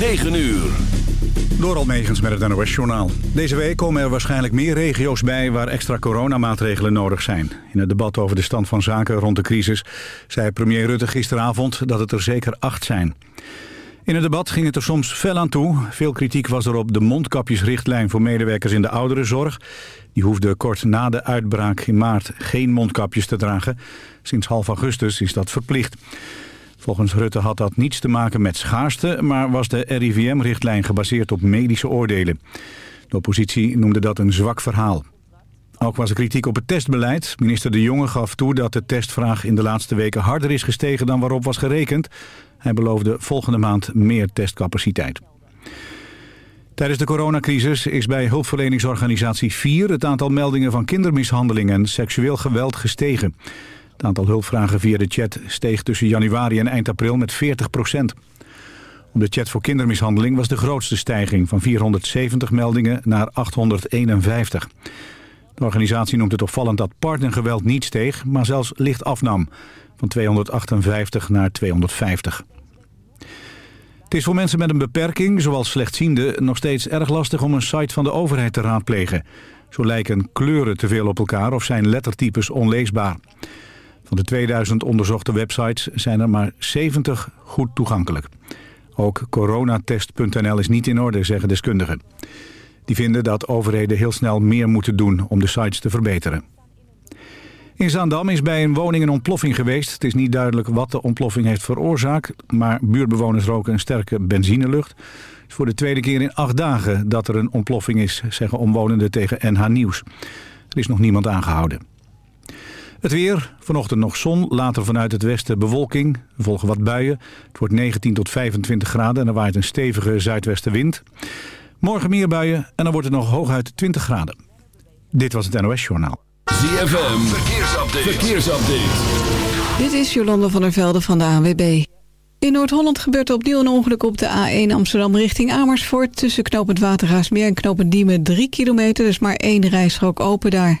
9 uur. Door Almegens met het NOS-journaal. Deze week komen er waarschijnlijk meer regio's bij waar extra coronamaatregelen nodig zijn. In het debat over de stand van zaken rond de crisis zei premier Rutte gisteravond dat het er zeker acht zijn. In het debat ging het er soms fel aan toe. Veel kritiek was er op de mondkapjesrichtlijn voor medewerkers in de ouderenzorg. Die hoefde kort na de uitbraak in maart geen mondkapjes te dragen. Sinds half augustus is dat verplicht. Volgens Rutte had dat niets te maken met schaarste... maar was de RIVM-richtlijn gebaseerd op medische oordelen. De oppositie noemde dat een zwak verhaal. Ook was er kritiek op het testbeleid. Minister De Jonge gaf toe dat de testvraag in de laatste weken harder is gestegen dan waarop was gerekend. Hij beloofde volgende maand meer testcapaciteit. Tijdens de coronacrisis is bij hulpverleningsorganisatie 4 het aantal meldingen van kindermishandeling en seksueel geweld gestegen. Het aantal hulpvragen via de chat steeg tussen januari en eind april met 40 procent. Op de chat voor kindermishandeling was de grootste stijging van 470 meldingen naar 851. De organisatie noemt het opvallend dat partnergeweld niet steeg, maar zelfs licht afnam. Van 258 naar 250. Het is voor mensen met een beperking, zoals slechtzienden, nog steeds erg lastig om een site van de overheid te raadplegen. Zo lijken kleuren te veel op elkaar of zijn lettertypes onleesbaar. Van de 2000 onderzochte websites zijn er maar 70 goed toegankelijk. Ook coronatest.nl is niet in orde, zeggen deskundigen. Die vinden dat overheden heel snel meer moeten doen om de sites te verbeteren. In Zaandam is bij een woning een ontploffing geweest. Het is niet duidelijk wat de ontploffing heeft veroorzaakt... maar buurtbewoners roken een sterke benzinelucht. Het is voor de tweede keer in acht dagen dat er een ontploffing is... zeggen omwonenden tegen NH Nieuws. Er is nog niemand aangehouden. Het weer, vanochtend nog zon, later vanuit het westen bewolking. Er volgen wat buien. Het wordt 19 tot 25 graden en er waait een stevige zuidwestenwind. Morgen meer buien en dan wordt het nog hooguit 20 graden. Dit was het NOS Journaal. ZFM, verkeersupdate. verkeersupdate. Dit is Jolanda van der Velde van de ANWB. In Noord-Holland gebeurt er opnieuw een ongeluk op de A1 Amsterdam richting Amersfoort... tussen knooppunt Watergaasmeer en knooppunt Diemen 3 kilometer. dus maar één rijstrook open daar.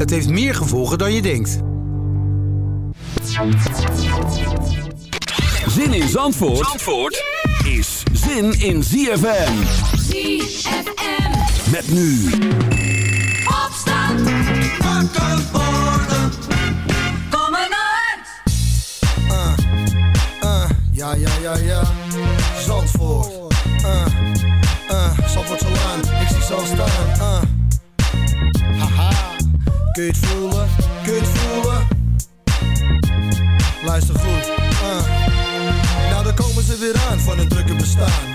Het heeft meer gevolgen dan je denkt. Zin in Zandvoort, Zandvoort is zin in ZFM. ZFM. Met nu. Opstand. Wakker worden. Kom maar uit. Uh, uh, ja, ja, ja, ja. Zandvoort. Uh, uh, Zandvoort zo aan. Ik zie zo staan. Uh. Kun je het voelen? Kun je het voelen? Luister goed. Uh. Nou, daar komen ze weer aan van hun drukke bestaan.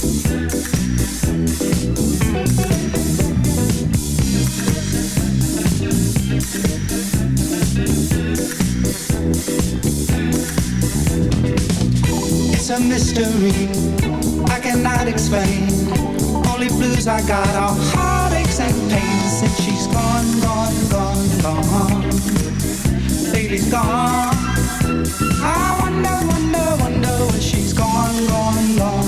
It's a mystery I cannot explain. Only blues I got are heartaches and since she's gone, gone, gone, gone. Baby's gone. I wonder, wonder, wonder when she's gone, gone, gone.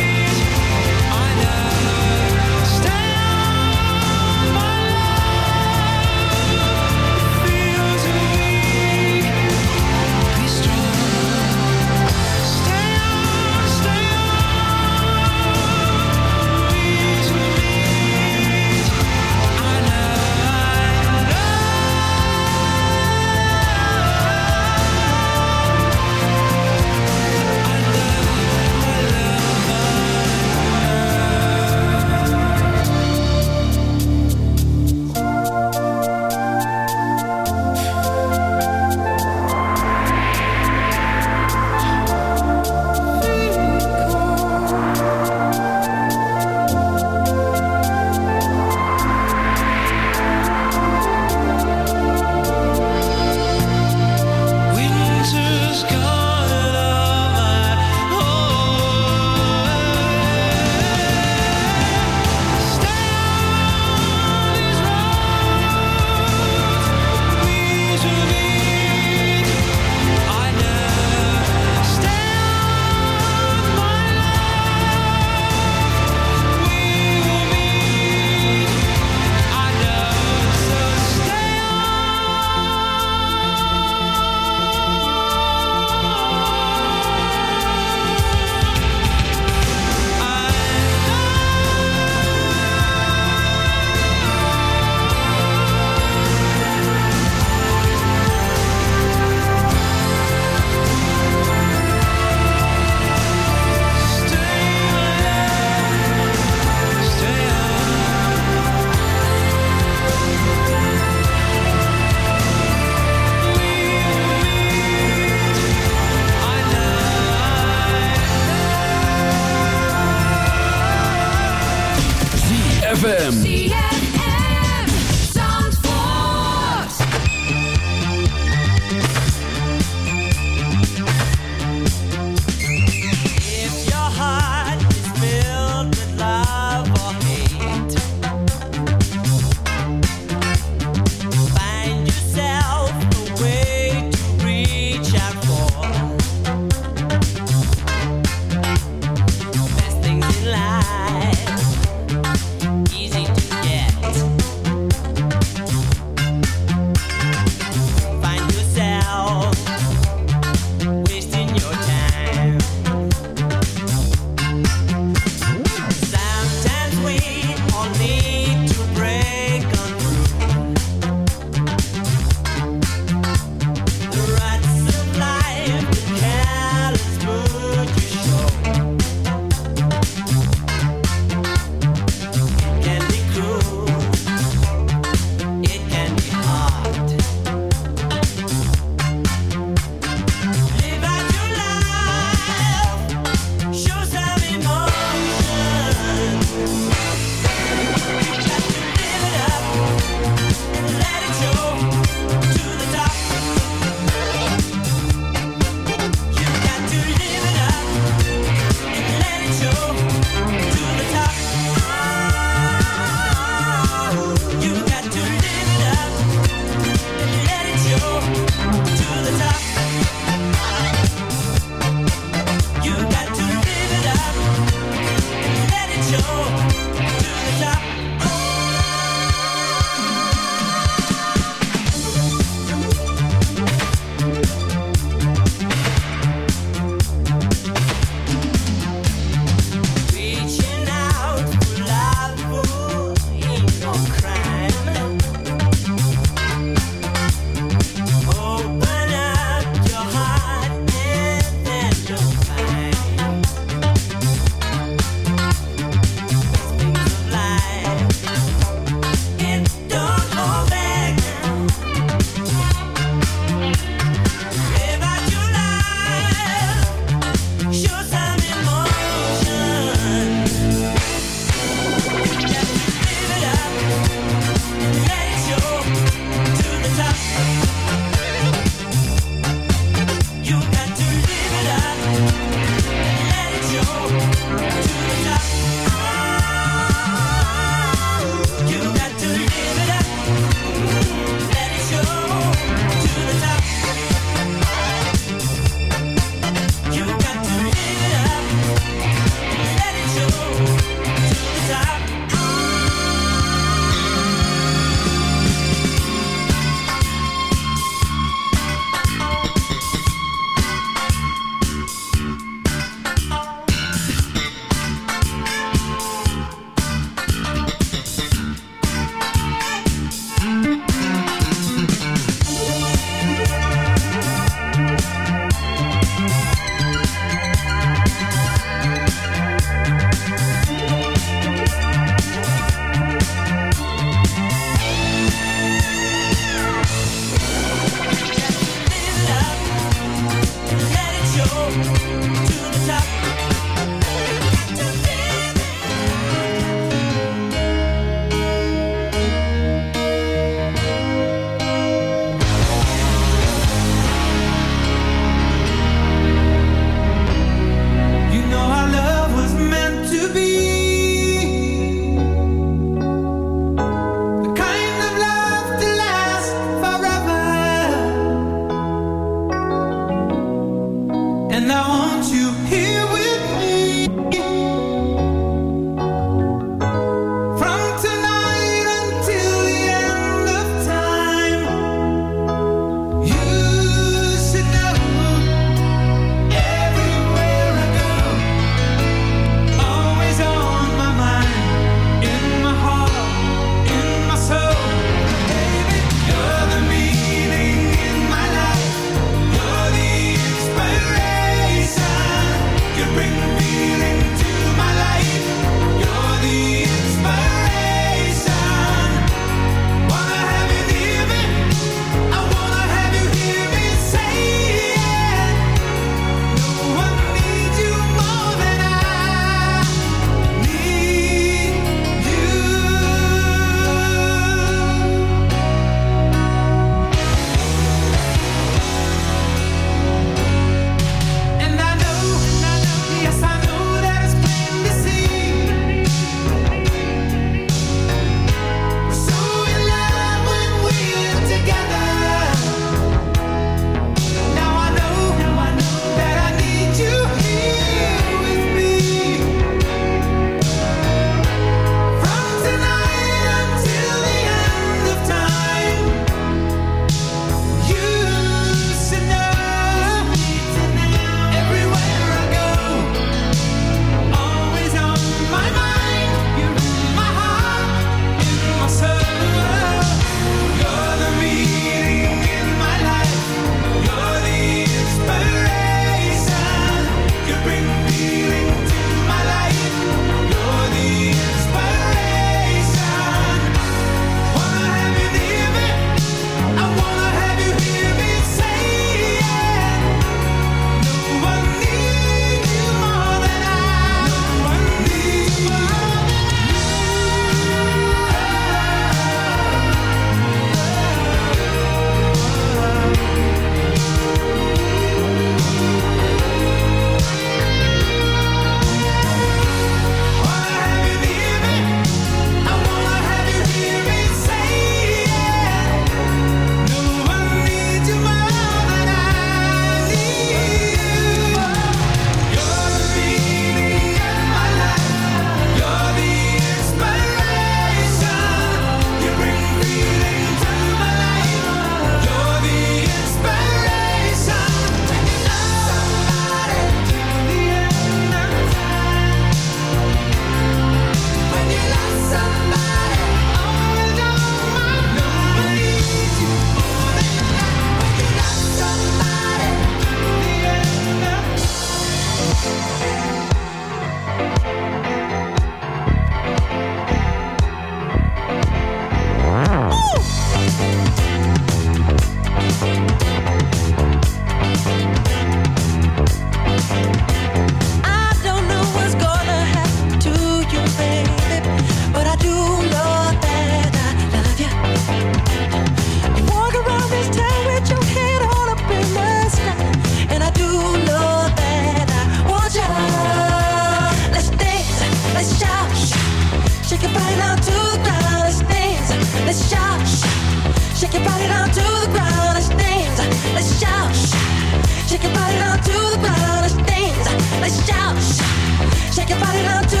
your body out to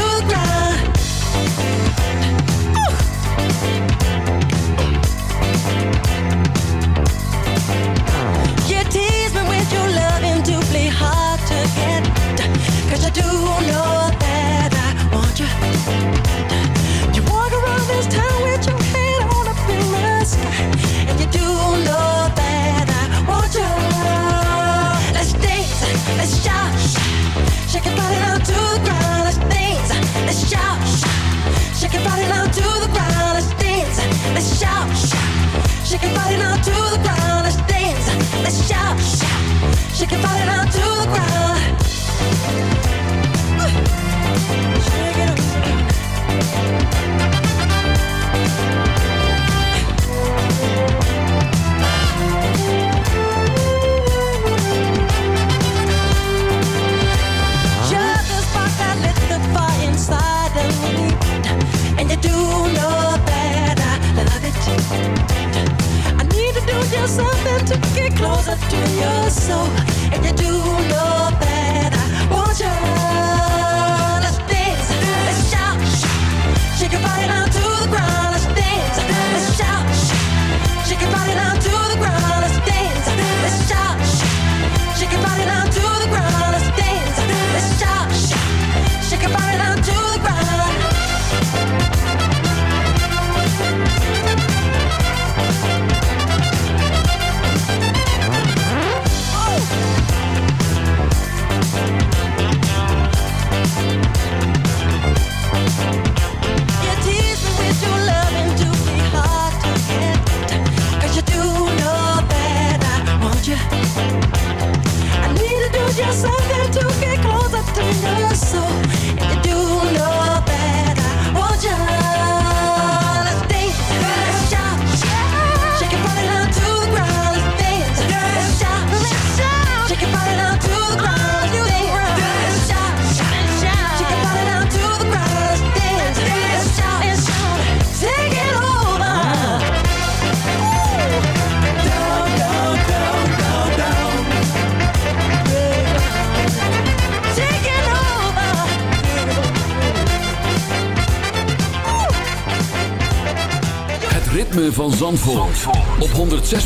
You're so. and you do.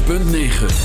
106.9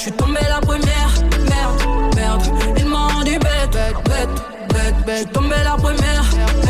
Je suis tombé la première, merde, merde. Il m'a rendu bête, bête, bête, bête. Je suis tombé la première, merde.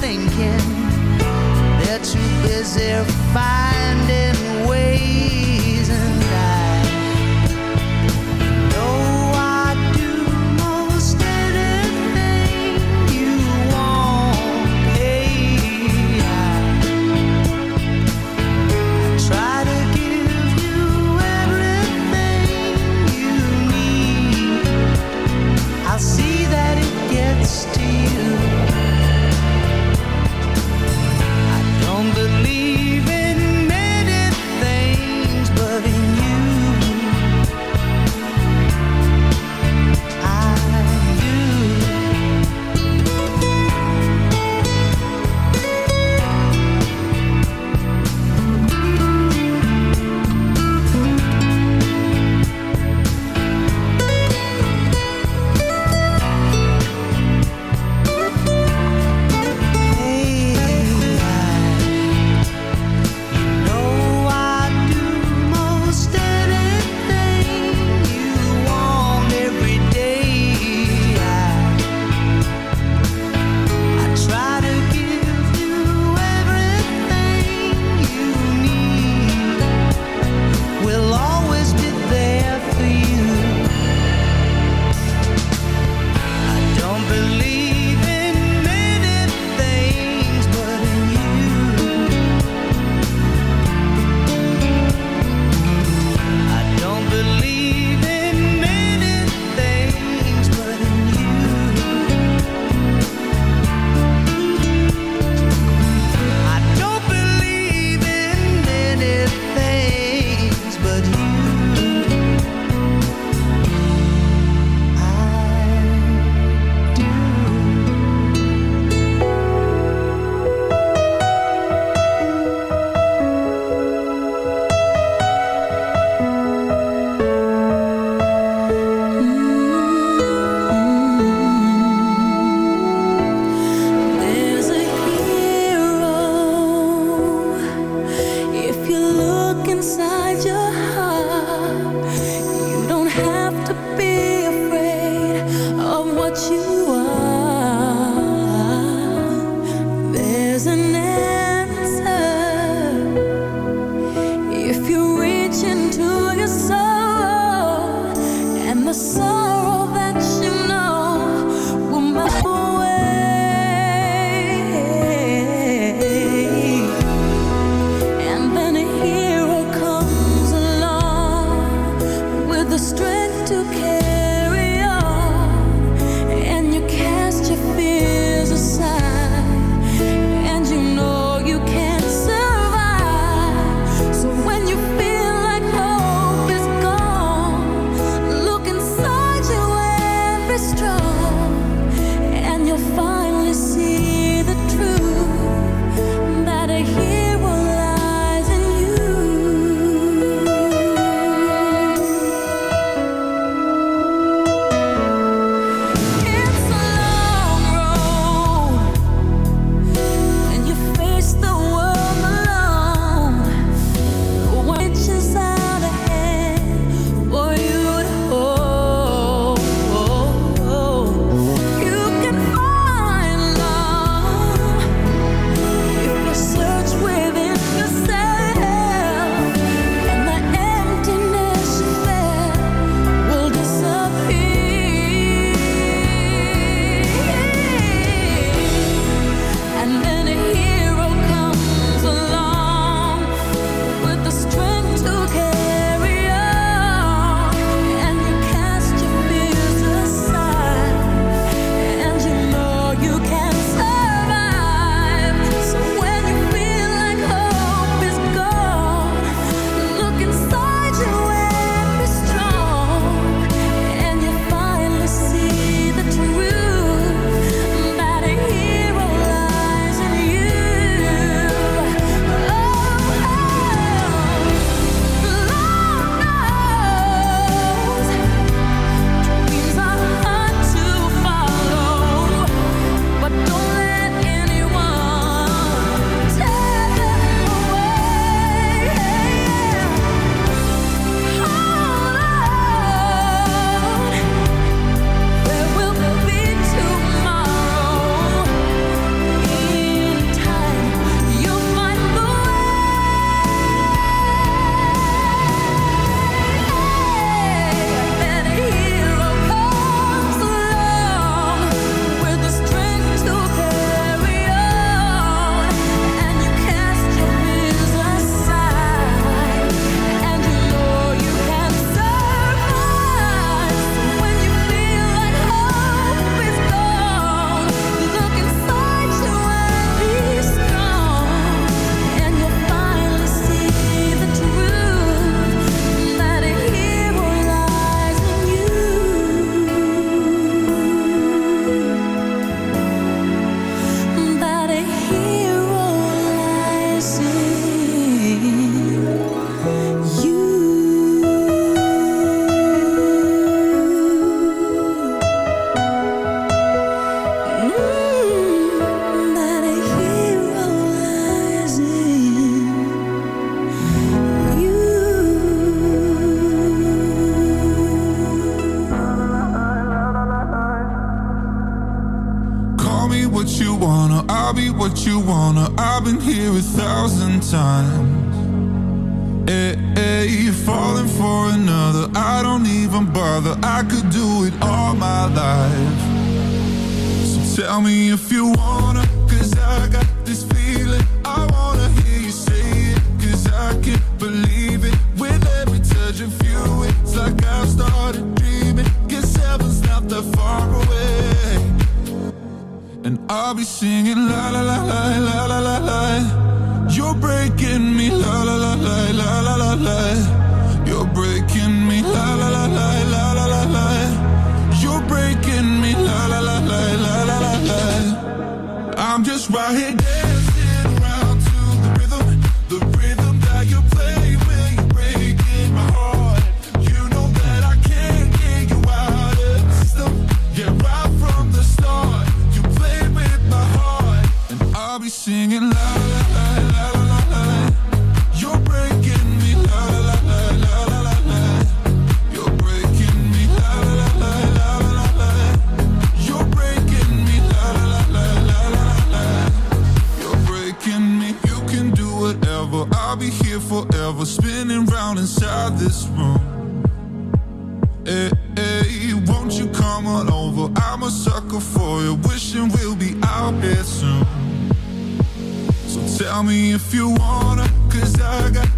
thinking. They're too busy finding ways. was spinning round inside this room. Hey, hey, won't you come on over? I'm a sucker for you, wishing we'll be out here soon. So tell me if you wanna, cause I got